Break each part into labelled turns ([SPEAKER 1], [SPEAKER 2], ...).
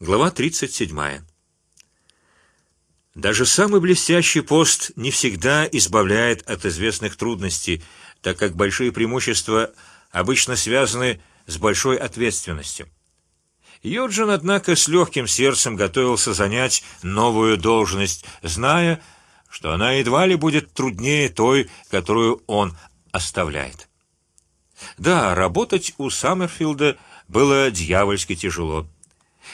[SPEAKER 1] Глава тридцать седьмая. Даже самый блестящий пост не всегда избавляет от известных трудностей, так как большие преимущества обычно связаны с большой ответственностью. Юджин, однако, с легким сердцем готовился занять новую должность, зная, что она едва ли будет труднее той, которую он оставляет. Да, работать у Саммерфилда было дьявольски тяжело.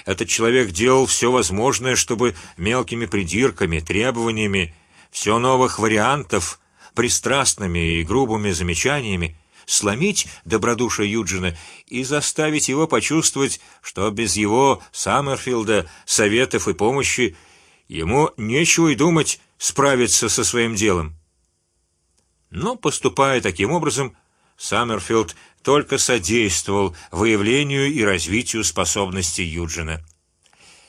[SPEAKER 1] Этот человек делал все возможное, чтобы мелкими придирками, требованиями, все новых вариантов, пристрастными и грубыми замечаниями сломить добродушие Юджина и заставить его почувствовать, что без его Саммерфилда советов и помощи ему нечего и думать справиться со своим делом. Но поступая таким образом, Саммерфилд только содействовал выявлению и развитию способностей Юджина.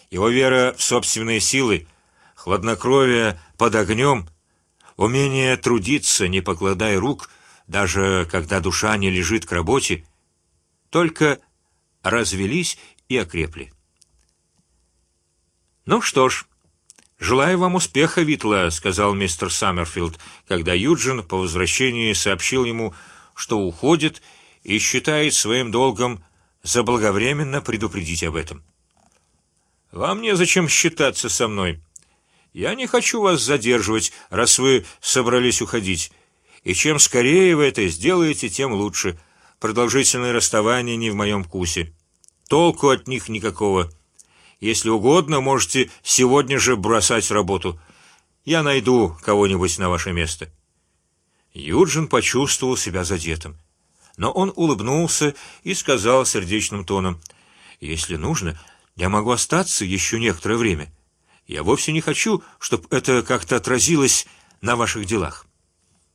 [SPEAKER 1] Его вера в собственные силы, хладнокровие под огнем, умение трудиться, не покладая рук, даже когда душа не лежит к работе, только развелись и окрепли. Ну что ж, желаю вам успеха, Витла, сказал мистер Саммерфилд, когда Юджин по возвращении сообщил ему, что уходит и считает своим долгом заблаговременно предупредить об этом. Вам не зачем считаться со мной. Я не хочу вас задерживать, раз вы собрались уходить. И чем скорее вы это сделаете, тем лучше. Продолжительное расставание не в моем вкусе. Толку от них никакого. Если угодно, можете сегодня же бросать работу. Я найду кого-нибудь на ваше место. Юджин почувствовал себя задетым, но он улыбнулся и сказал сердечным тоном: "Если нужно, я могу остаться еще некоторое время. Я вовсе не хочу, чтобы это как-то отразилось на ваших делах.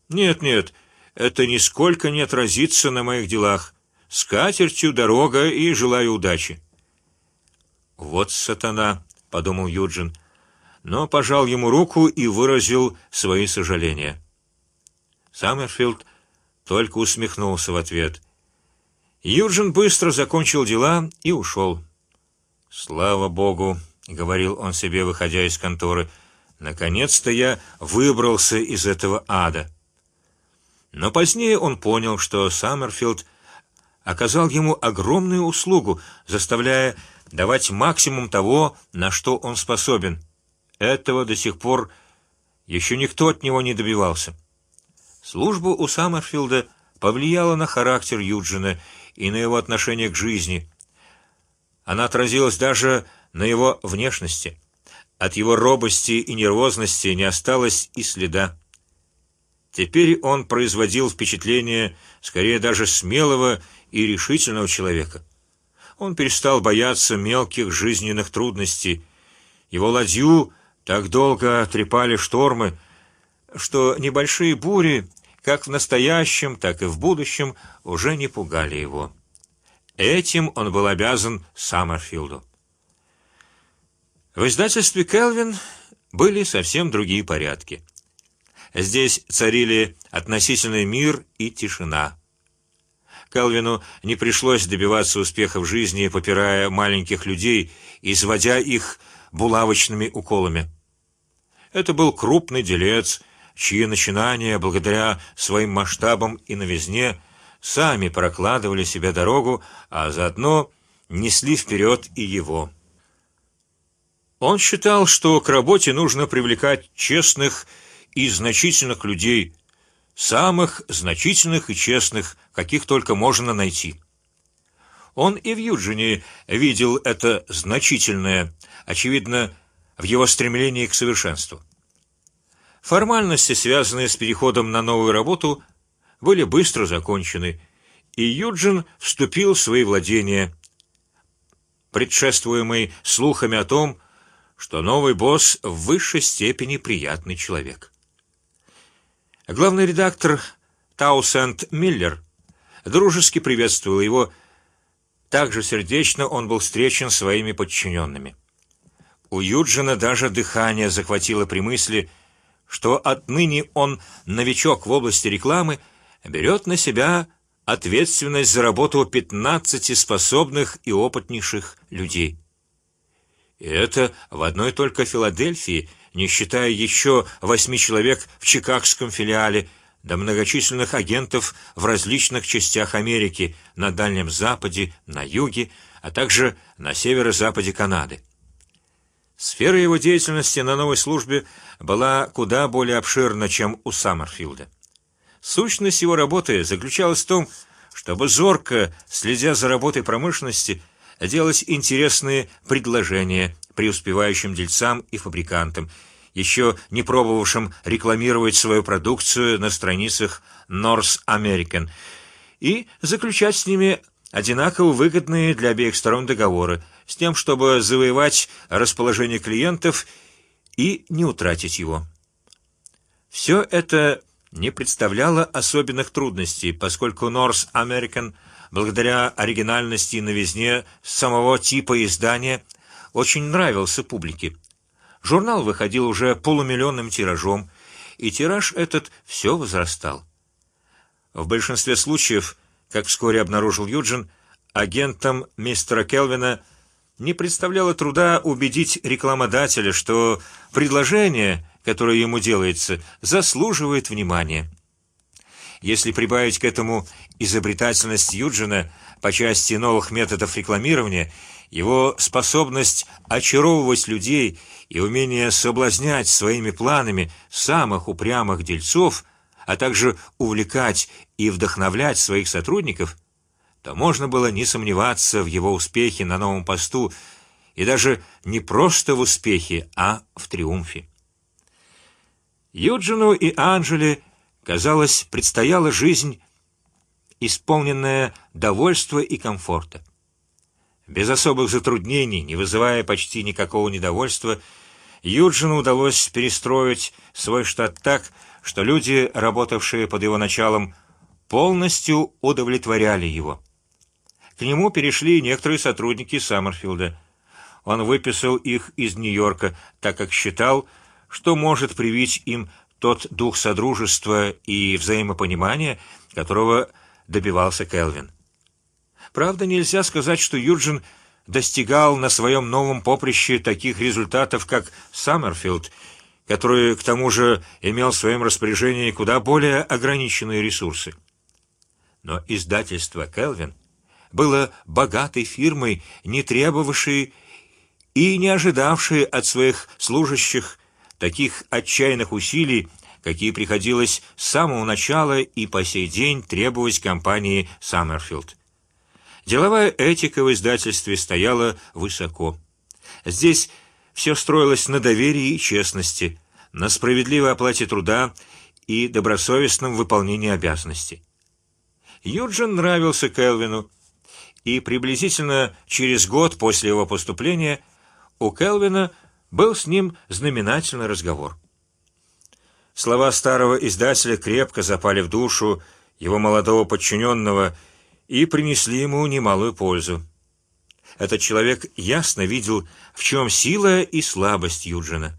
[SPEAKER 1] Нет, нет, это нисколько не отразится на моих делах. С катертью дорога и желаю удачи. Вот сатана, подумал Юджин, но пожал ему руку и выразил свои сожаления. Саммерфилд только усмехнулся в ответ. Юджин быстро закончил дела и ушел. Слава богу, говорил он себе, выходя из конторы. Наконец-то я выбрался из этого ада. Но позднее он понял, что Саммерфилд оказал ему огромную услугу, заставляя давать максимум того, на что он способен. Этого до сих пор еще никто от него не добивался. Служба у Саммерфилда повлияла на характер Юджина и на его отношение к жизни. Она отразилась даже на его внешности. От его робости и нервозности не осталось и следа. Теперь он производил впечатление скорее даже смелого и решительного человека. Он перестал бояться мелких жизненных трудностей. Его ладью так долго трепали штормы, что небольшие бури, как в настоящем, так и в будущем, уже не пугали его. Этим он был обязан Саммерфилду. В издательстве Келвин были совсем другие порядки. Здесь царили относительный мир и тишина. Калвину не пришлось добиваться успеха в жизни, попирая маленьких людей, изводя их булавочными уколами. Это был крупный делец, чьи начинания, благодаря своим масштабам и новизне, сами прокладывали себе дорогу, а заодно несли вперед и его. Он считал, что к работе нужно привлекать честных и значительных людей, самых значительных и честных, каких только можно найти. Он и в Юджине видел это значительное, очевидно, в его стремлении к совершенству. Формальности, связанные с переходом на новую работу, были быстро закончены, и Юджин вступил в свои владения, предшествуемый слухами о том, что новый босс в высшей степени приятный человек. Главный редактор Таусенд Миллер дружески приветствовал его. Также сердечно он был встречен своими подчиненными. У Юджина даже дыхание захватило при мысли, что отныне он новичок в области рекламы, берет на себя ответственность за работу пятнадцати способных и опытнейших людей. И это в одной только Филадельфии, не считая еще восьми человек в чикагском филиале, до многочисленных агентов в различных частях Америки, на Дальнем Западе, на юге, а также на северо-западе Канады. Сфера его деятельности на новой службе была куда более обширна, чем у Саммерфилда. Сущность его работы заключалась в том, чтобы зорко, следя за работой промышленности, делать интересные предложения преуспевающим дельцам и фабрикантам, еще не пробовавшим рекламировать свою продукцию на страницах North American, и заключать с ними одинаково выгодные для обеих сторон договоры с тем, чтобы завоевать расположение клиентов и не утратить его. Все это не представляло особенных трудностей, поскольку North American, благодаря оригинальности и новизне самого типа издания, очень нравился публике. Журнал выходил уже полумиллионным тиражом, и тираж этот все возрастал. В большинстве случаев, как вскоре обнаружил Юджин, агентам мистера Келвина не представляло труда убедить рекламодателя, что предложение, которое ему делается, заслуживает внимания. Если прибавить к этому изобретательность Юджина по части новых методов рекламирования, его способность очаровывать людей и умение соблазнять своими планами самых упрямых дельцов, а также увлекать и вдохновлять своих сотрудников, то можно было не сомневаться в его успехе на новом посту и даже не просто в успехе, а в триумфе. Юджину и Анжеле, казалось, предстояла жизнь, исполненная довольства и комфорта. Без особых затруднений, не вызывая почти никакого недовольства, Юджину удалось перестроить свой штат так, что люди, работавшие под его началом, полностью удовлетворяли его. К нему перешли некоторые сотрудники Саммерфилда. Он выписал их из Нью-Йорка, так как считал, что может привить им тот дух содружества и взаимопонимания, которого добивался Келвин. Правда, нельзя сказать, что Юджин достигал на своем новом поприще таких результатов, как Саммерфилд, который к тому же имел в своем распоряжении куда более ограниченные ресурсы. Но издательство Келвин было богатой фирмой, не требовавшей и не ожидавшей от своих служащих таких отчаянных усилий, какие приходилось с самого начала и по сей день требовать компании Саммерфилд. Деловая этика в издательстве стояла высоко. Здесь все строилось на доверии и честности, на справедливой оплате труда и добросовестном выполнении обязанностей. Юджин нравился Келвину, и приблизительно через год после его поступления у Келвина был с ним знаменательный разговор. Слова старого издателя крепко запали в душу его молодого подчиненного и принесли ему немалую пользу. Этот человек ясно видел, в чем сила и слабость Юджина.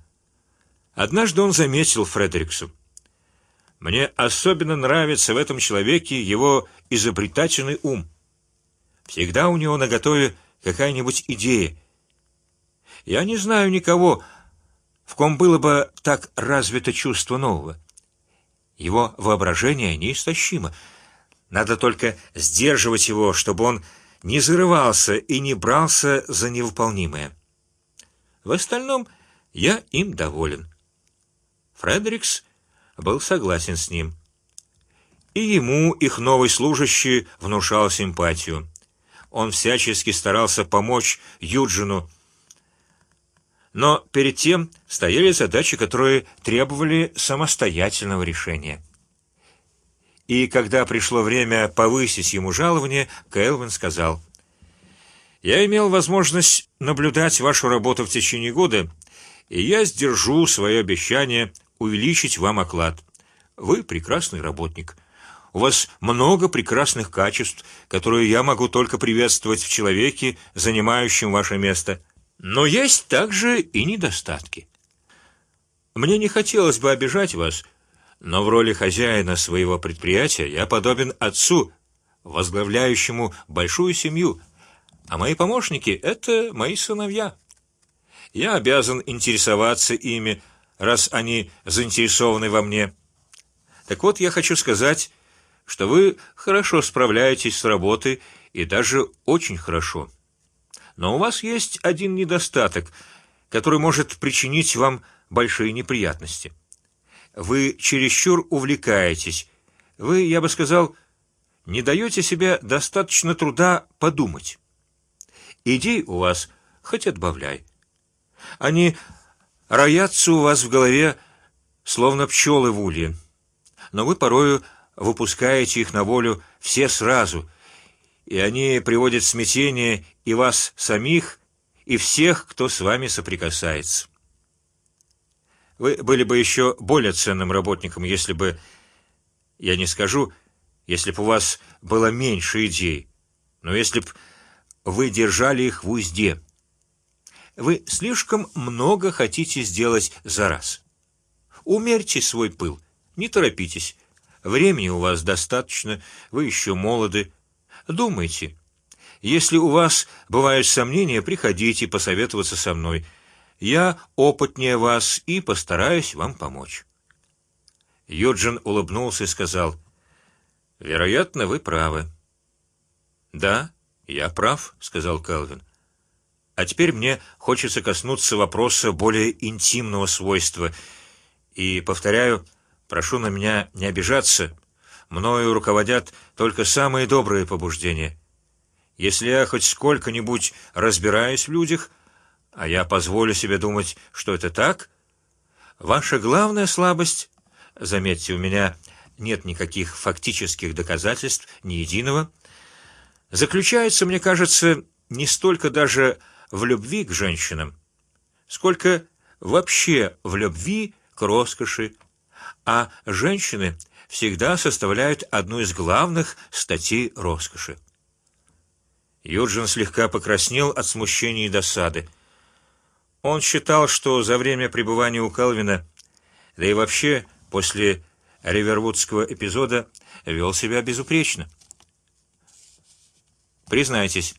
[SPEAKER 1] Однажды он заметил Фредериксу: "Мне особенно нравится в этом человеке его изобретательный ум. Всегда у него на готове какая-нибудь идея. Я не знаю никого, в ком было бы так развито чувство нового. Его воображение неистощимо. Надо только сдерживать его, чтобы он не зарывался и не брался за невыполнимое. В остальном я им доволен. Фредерикс был согласен с ним, и ему их новый служащий внушал симпатию он всячески старался помочь Юджину, но перед тем стояли задачи, которые требовали самостоятельного решения. И когда пришло время повысить ему жалование, Кэлвин сказал: "Я имел возможность наблюдать вашу работу в течение года, и я сдержу свое обещание увеличить вам оклад. Вы прекрасный работник. У вас много прекрасных качеств, которые я могу только приветствовать в человеке, занимающем ваше место. Но есть также и недостатки. Мне не хотелось бы обижать вас, но в роли хозяина своего предприятия я подобен отцу, возглавляющему большую семью, а мои помощники – это мои сыновья. Я обязан интересоваться ими, раз они заинтересованы во мне. Так вот, я хочу сказать, что вы хорошо справляетесь с работой и даже очень хорошо. Но у вас есть один недостаток, который может причинить вам большие неприятности. Вы чересчур увлекаетесь. Вы, я бы сказал, не даете себе достаточно труда подумать. Идей у вас хоть отбавляй. Они роятся у вас в голове, словно пчелы в улье, но вы порою выпускаете их на волю все сразу, и они приводят в смятение и вас самих, и всех, кто с вами соприкасается. Вы были бы еще более ценным работником, если бы, я не скажу, если бы у вас было меньше идей, но если бы вы держали их в узде. Вы слишком много хотите сделать за раз. Умерьте свой пыл, не торопитесь. Времени у вас достаточно, вы еще молоды. Думайте. Если у вас бывают сомнения, приходите посоветоваться со мной. Я опытнее вас и постараюсь вам помочь. Юджин улыбнулся и сказал: "Вероятно, вы правы". Да, я прав, сказал Калвин. А теперь мне хочется коснуться вопроса более интимного свойства. И повторяю, прошу на меня не обижаться. Мною руководят только самые добрые побуждения. Если я хоть сколько-нибудь разбираюсь в людях, а я позволю себе думать, что это так, ваша главная слабость, заметьте, у меня нет никаких фактических доказательств, ни единого, заключается, мне кажется, не столько даже в любви к женщинам, сколько вообще в любви к роскоши, а женщины всегда составляют одну из главных статей роскоши. Юджин слегка покраснел от смущения и досады. Он считал, что за время пребывания у Калвина, да и вообще после Ривервудского эпизода, вел себя безупречно. Признайтесь,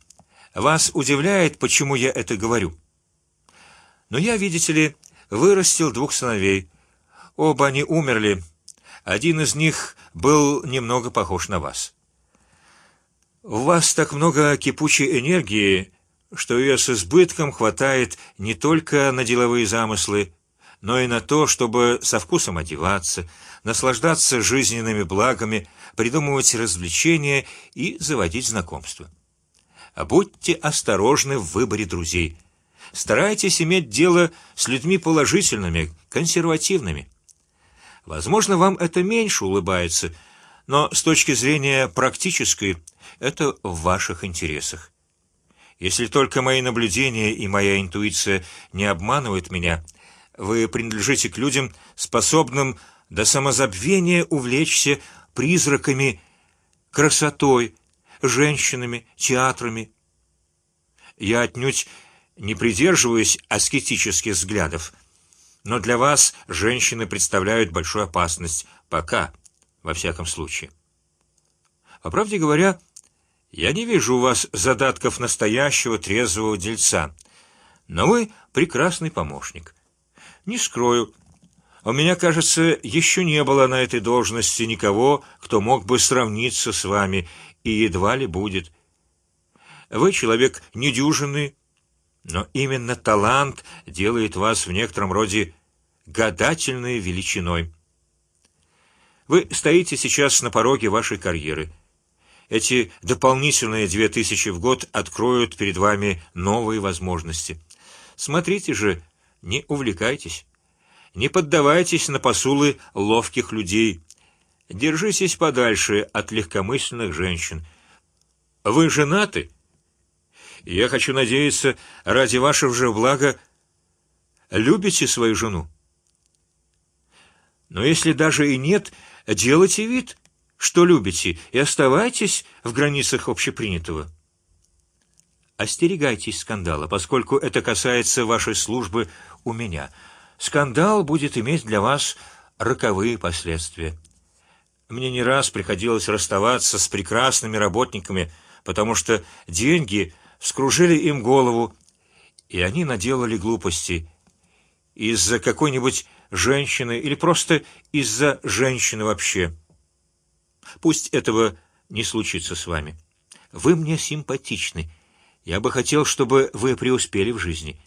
[SPEAKER 1] вас удивляет, почему я это говорю? Но я, видите ли, вырастил двух сыновей. Оба они умерли. Один из них был немного похож на вас. В вас так много кипучей энергии, что ее с избытком хватает не только на деловые замыслы, но и на то, чтобы со вкусом одеваться, наслаждаться жизненными благами, придумывать развлечения и заводить знакомства. А будьте осторожны в выборе друзей. Старайтесь иметь дело с людьми положительными, консервативными. Возможно, вам это меньше улыбается, но с точки зрения практической это в ваших интересах. Если только мои наблюдения и моя интуиция не обманывают меня, вы принадлежите к людям, способным до самозабвения увлечься призраками, красотой, женщинами, театрами. Я отнюдь не придерживаюсь аскетических взглядов, но для вас женщины представляют большую опасность, пока, во всяком случае. По правде говоря, я не вижу у вас задатков настоящего трезвого дельца, но вы прекрасный помощник. Не скрою, у меня, кажется, еще не было на этой должности никого, кто мог бы сравниться с вами и едва ли будет. Вы человек недюжинный, но именно талант делает вас в некотором роде гадательной величиной. Вы стоите сейчас на пороге вашей карьеры. Эти дополнительные две тысячи в год откроют перед вами новые возможности. Смотрите же, не увлекайтесь, не поддавайтесь на посулы ловких людей. Держитесь подальше от легкомысленных женщин. Вы женаты? Я хочу надеяться, ради вашего же блага любите свою жену. Но если даже и нет, делайте вид, что любите, и оставайтесь в границах общепринятого. Остерегайтесь скандала, поскольку это касается вашей службы у меня. Скандал будет иметь для вас роковые последствия. Мне не раз приходилось расставаться с прекрасными работниками, потому что деньги вскружили им голову, и они наделали глупости из-за какой-нибудь женщины или просто из-за женщины вообще. Пусть этого не случится с вами. Вы мне симпатичны. Я бы хотел, чтобы вы преуспели в жизни.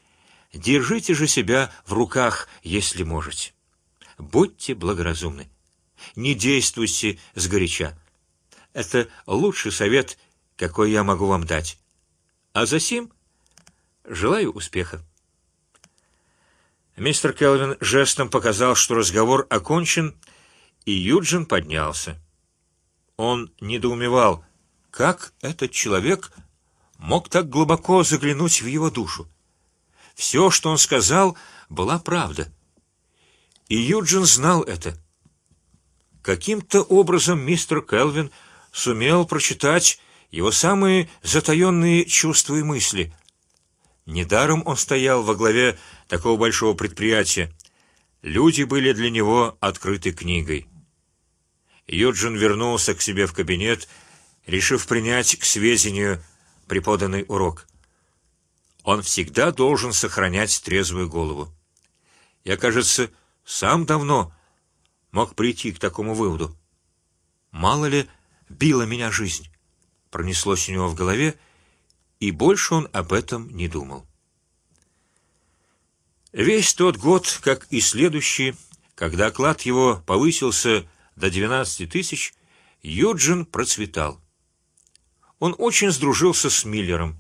[SPEAKER 1] Держите же себя в руках, если можете. Будьте благоразумны. Не действуйте с горяча. Это лучший совет, какой я могу вам дать. А за сим желаю успеха. Мистер Келвин жестом показал, что разговор окончен, и Юджин поднялся. Он недоумевал, как этот человек мог так глубоко заглянуть в его душу. Все, что он сказал, была правда, и Юджин знал это. Каким-то образом мистер Келвин сумел прочитать его самые затаенные чувства и мысли. Недаром он стоял во главе такого большого предприятия. Люди были для него открытой книгой. Юджин вернулся к себе в кабинет, решив принять к сведению преподанный урок. Он всегда должен сохранять трезвую голову. Я, кажется, сам давно мог прийти к такому выводу. Мало ли била меня жизнь, пронеслось у него в голове, и больше он об этом не думал. Весь тот год, как и следующий, когда оклад его повысился до двенадцати тысяч, Юджин процветал. Он очень сдружился с Миллером.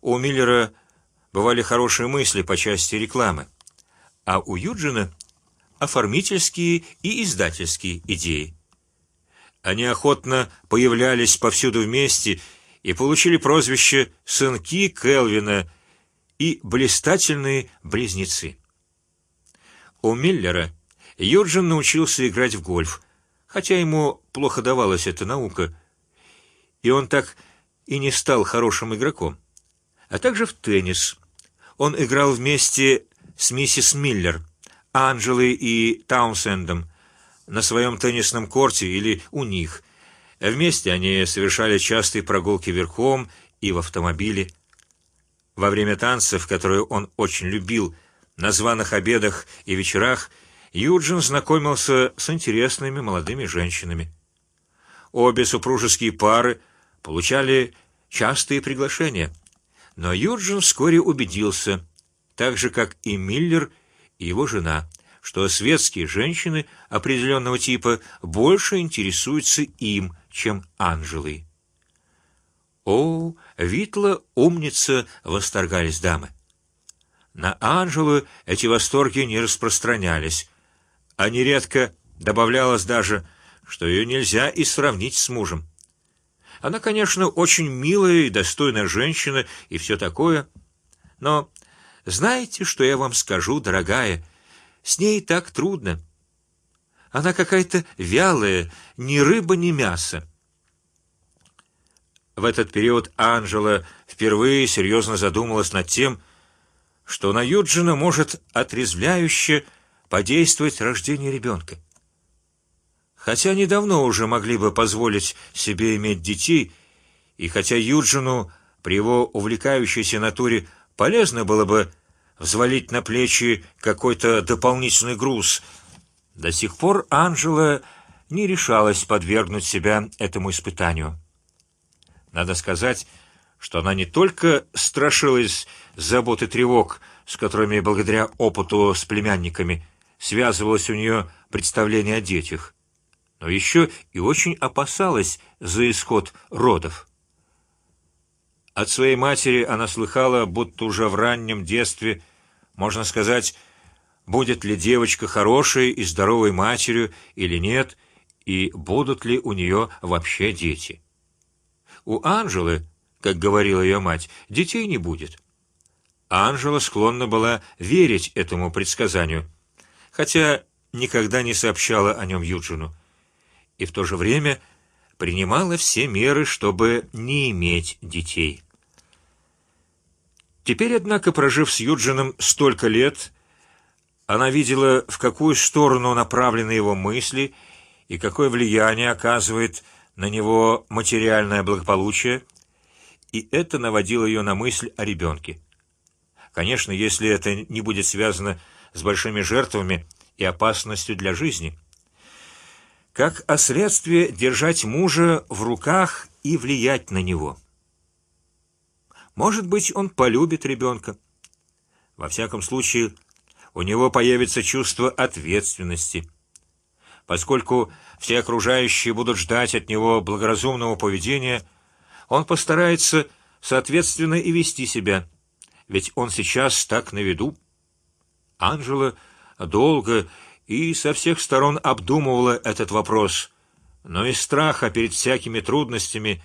[SPEAKER 1] У Миллера бывали хорошие мысли по части рекламы, а у Юджина оформительские и издательские идеи. Они охотно появлялись повсюду вместе и получили прозвище сынки Келвина и блистательные близнецы. У Миллера Юджин научился играть в гольф, хотя ему плохо давалась эта наука, и он так и не стал хорошим игроком, а также в теннис. Он играл вместе с миссис Миллер, Анжелой и Таунсендом на своем теннисном корте или у них. Вместе они совершали частые прогулки верхом и в автомобиле. Во время танцев, которые он очень любил, на званых обедах и вечерах, Юджин знакомился с интересными молодыми женщинами. Обе супружеские пары получали частые приглашения, но Юджин вскоре убедился, так же как и Миллер и его жена, что светские женщины определенного типа больше интересуются им, чем Анжелой. О, Витла умница, восторгались дамы. На Анжелу эти восторги не распространялись, а нередко добавлялось даже, что ее нельзя и сравнить с мужем. Она, конечно, очень милая и достойная женщина и все такое, но знаете, что я вам скажу, дорогая? С ней так трудно. Она какая-то вялая, ни рыба, ни мясо. В этот период Анжела впервые серьезно задумалась над тем, что на Юджина может отрезвляюще подействовать рождение ребенка. Хотя они давно уже могли бы позволить себе иметь детей, и хотя Юджину при его увлекающейся натуре полезно было бы взвалить на плечи какой-то дополнительный груз. До сих пор Анжела не решалась подвергнуть себя этому испытанию. Надо сказать, что она не только страшилась забот и тревог, с которыми благодаря опыту с племянниками связывалось у нее представление о детях, но еще и очень опасалась за исход родов. От своей матери она слыхала, будто уже в раннем детстве можно сказать, будет ли девочка хорошей и здоровой матерью или нет, и будут ли у нее вообще дети. У Анжелы, как говорила ее мать, детей не будет. Анжела склонна была верить этому предсказанию, хотя никогда не сообщала о нем Юджину, и в то же время принимала все меры, чтобы не иметь детей. Теперь, однако, прожив с Юджином столько лет, она видела, в какую сторону направлены его мысли и какое влияние оказывает на него материальное благополучие, и это наводило ее на мысль о ребенке. конечно, если это не будет связано с большими жертвами и опасностью для жизни. Как о средстве держать мужа в руках и влиять на него. Может быть, он полюбит ребенка. Во всяком случае, у него появится чувство ответственности, поскольку все окружающие будут ждать от него благоразумного поведения. Он постарается соответственно и вести себя, ведь он сейчас так на виду. Анжела долго и со всех сторон обдумывала этот вопрос, но из страха перед всякими трудностями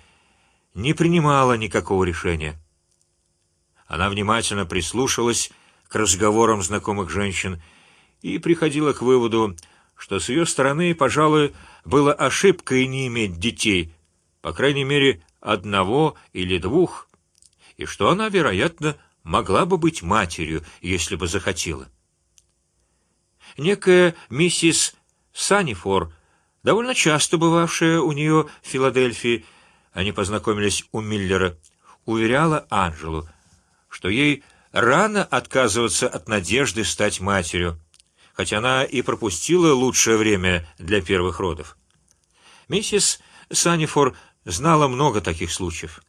[SPEAKER 1] не принимала никакого решения. Она внимательно прислушалась к разговорам знакомых женщин и приходила к выводу, что с ее стороны, пожалуй, было ошибкой не иметь детей, по крайней мере одного или двух, и что она, вероятно, могла бы быть матерью, если бы захотела. Некая миссис Санифор, довольно часто бывавшая у нее в Филадельфии, они познакомились у Миллера, уверяла Анжелу, что ей рано отказываться от надежды стать матерью, хотя она и пропустила лучшее время для первых родов. Миссис Санифор знала много таких случаев.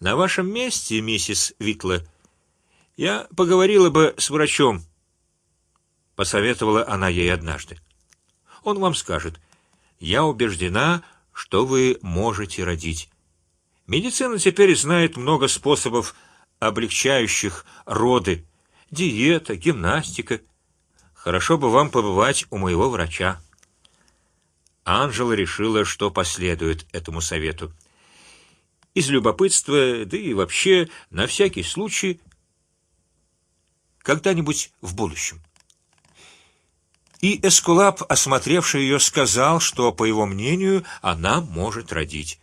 [SPEAKER 1] На вашем месте, миссис Витла, я поговорила бы с врачом. Посоветовала она ей однажды. Он вам скажет: я убеждена, что вы можете родить. Медицина теперь знает много способов облегчающих роды, диета, гимнастика. Хорошо бы вам побывать у моего врача. Анжела решила, что последует этому совету. Из любопытства, да и вообще на всякий случай, когда-нибудь в будущем. И Эскулап, осмотревший ее, сказал, что по его мнению она может родить.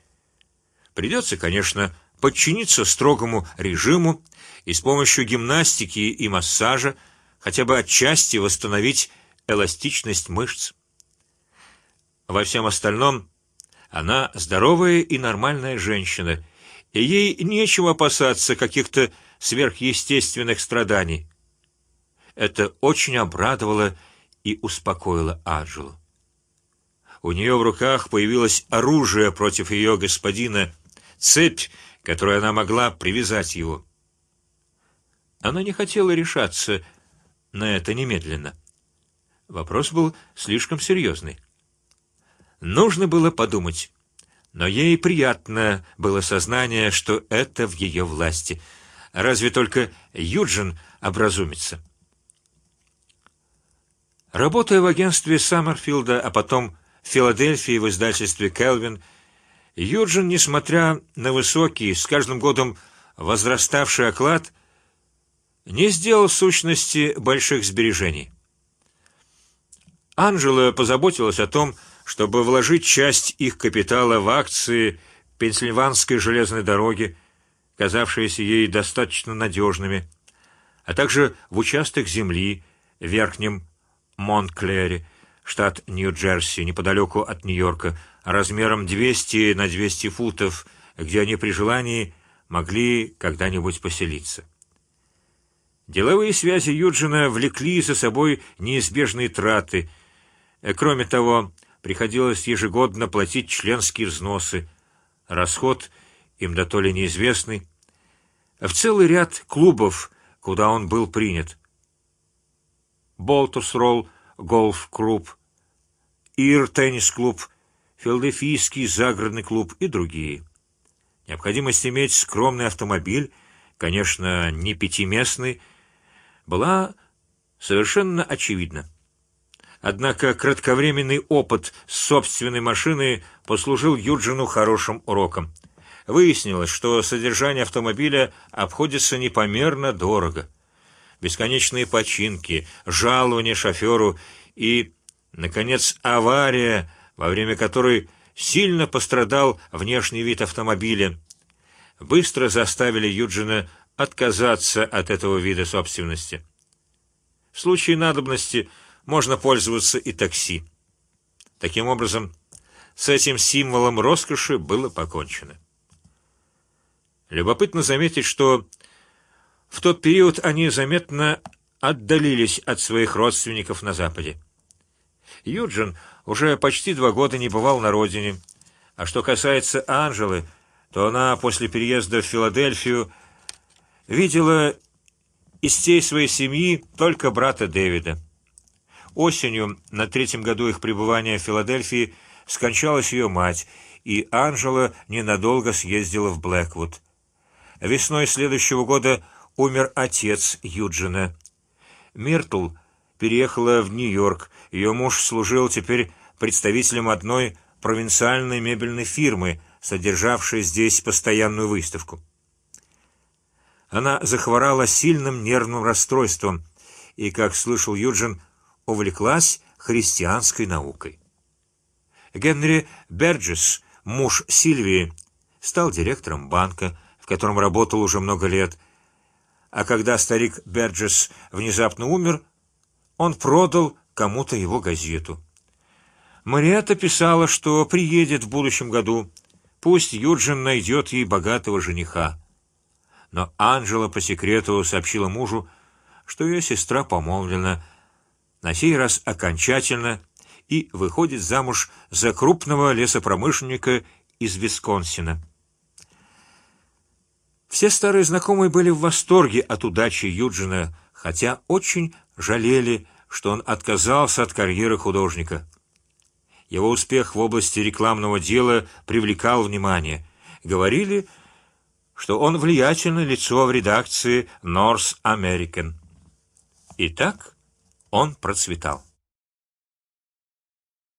[SPEAKER 1] Придется, конечно, подчиниться строгому режиму и с помощью гимнастики и массажа хотя бы отчасти восстановить эластичность мышц. Во всем остальном она здоровая и нормальная женщина, и ей нечего опасаться каких-то сверхъестественных страданий. Это очень обрадовало и успокоило Анжелу. У нее в руках появилось оружие против ее господина, цепь, которой она могла привязать его. Она не хотела решаться на это немедленно. Вопрос был слишком серьезный. Нужно было подумать, но ей приятно было сознание, что это в ее власти. Разве только Юджин образумится. Работая в агентстве Саммерфилда, а потом в Филадельфии в издательстве Келвин, Юджин, несмотря на высокий, с каждым годом возраставший оклад, не сделал в сущности больших сбережений. Анжела позаботилась о том, чтобы вложить часть их капитала в акции Пенсильванской железной дороги, казавшиеся ей достаточно надежными, а также в участок земли в Верхнем Монтклере, штат Нью-Джерси, неподалеку от Нью-Йорка, размером 200 на 200 футов, где они при желании могли когда-нибудь поселиться. Деловые связи Юджина влекли за собой неизбежные траты. Э, кроме того, приходилось ежегодно платить членские взносы, расход им до то ли неизвестный, в целый ряд клубов, куда он был принят. Болтус Ролл, гольф клуб, Ир теннис клуб, Филадельфийский загородный клуб и другие. Необходимость иметь скромный автомобиль, конечно, не пятиместный, была совершенно очевидна. Однако кратковременный опыт собственной машиной послужил Юджину хорошим уроком. Выяснилось, что содержание автомобиля обходится непомерно дорого. Бесконечные починки, жалования шоферу и, наконец, авария во время которой сильно пострадал внешний вид автомобиля, быстро заставили Юджина отказаться от этого вида собственности. В случае надобности можно пользоваться и такси. Таким образом, с этим символом роскоши было покончено. Любопытно заметить, что В тот период они заметно отдалились от своих родственников на западе. Юджин уже почти два года не бывал на родине, а что касается Анжелы, то она после переезда в Филадельфию видела из всей своей семьи только брата Дэвида. Осенью на третьем году их пребывания в Филадельфии скончалась ее мать, и Анжела ненадолго съездила в Блэквуд. Весной следующего года умер отец Юджина. Миртл переехала в Нью-Йорк. Ее муж служил теперь представителем одной провинциальной мебельной фирмы, содержавшей здесь постоянную выставку. Она захворала сильным нервным расстройством и, как слышал Юджин, увлеклась христианской наукой. Генри Берджес, муж Сильвии, стал директором банка, в котором работал уже много лет. А когда старик Берджес внезапно умер, он продал кому-то его газету. Мариетта писала, что приедет в будущем году. Пусть Юджин найдет ей богатого жениха. Но Анжела по секрету сообщила мужу, что ее сестра помолвлена, на сей раз окончательно и выходит замуж за крупного лесопромышленника из Висконсина. Все старые знакомые были в восторге от удачи Юджина, хотя очень жалели, что он отказался от карьеры художника. Его успех в области рекламного дела привлекал внимание. Говорили, что он влиятельное лицо в редакции North American. И так он процветал.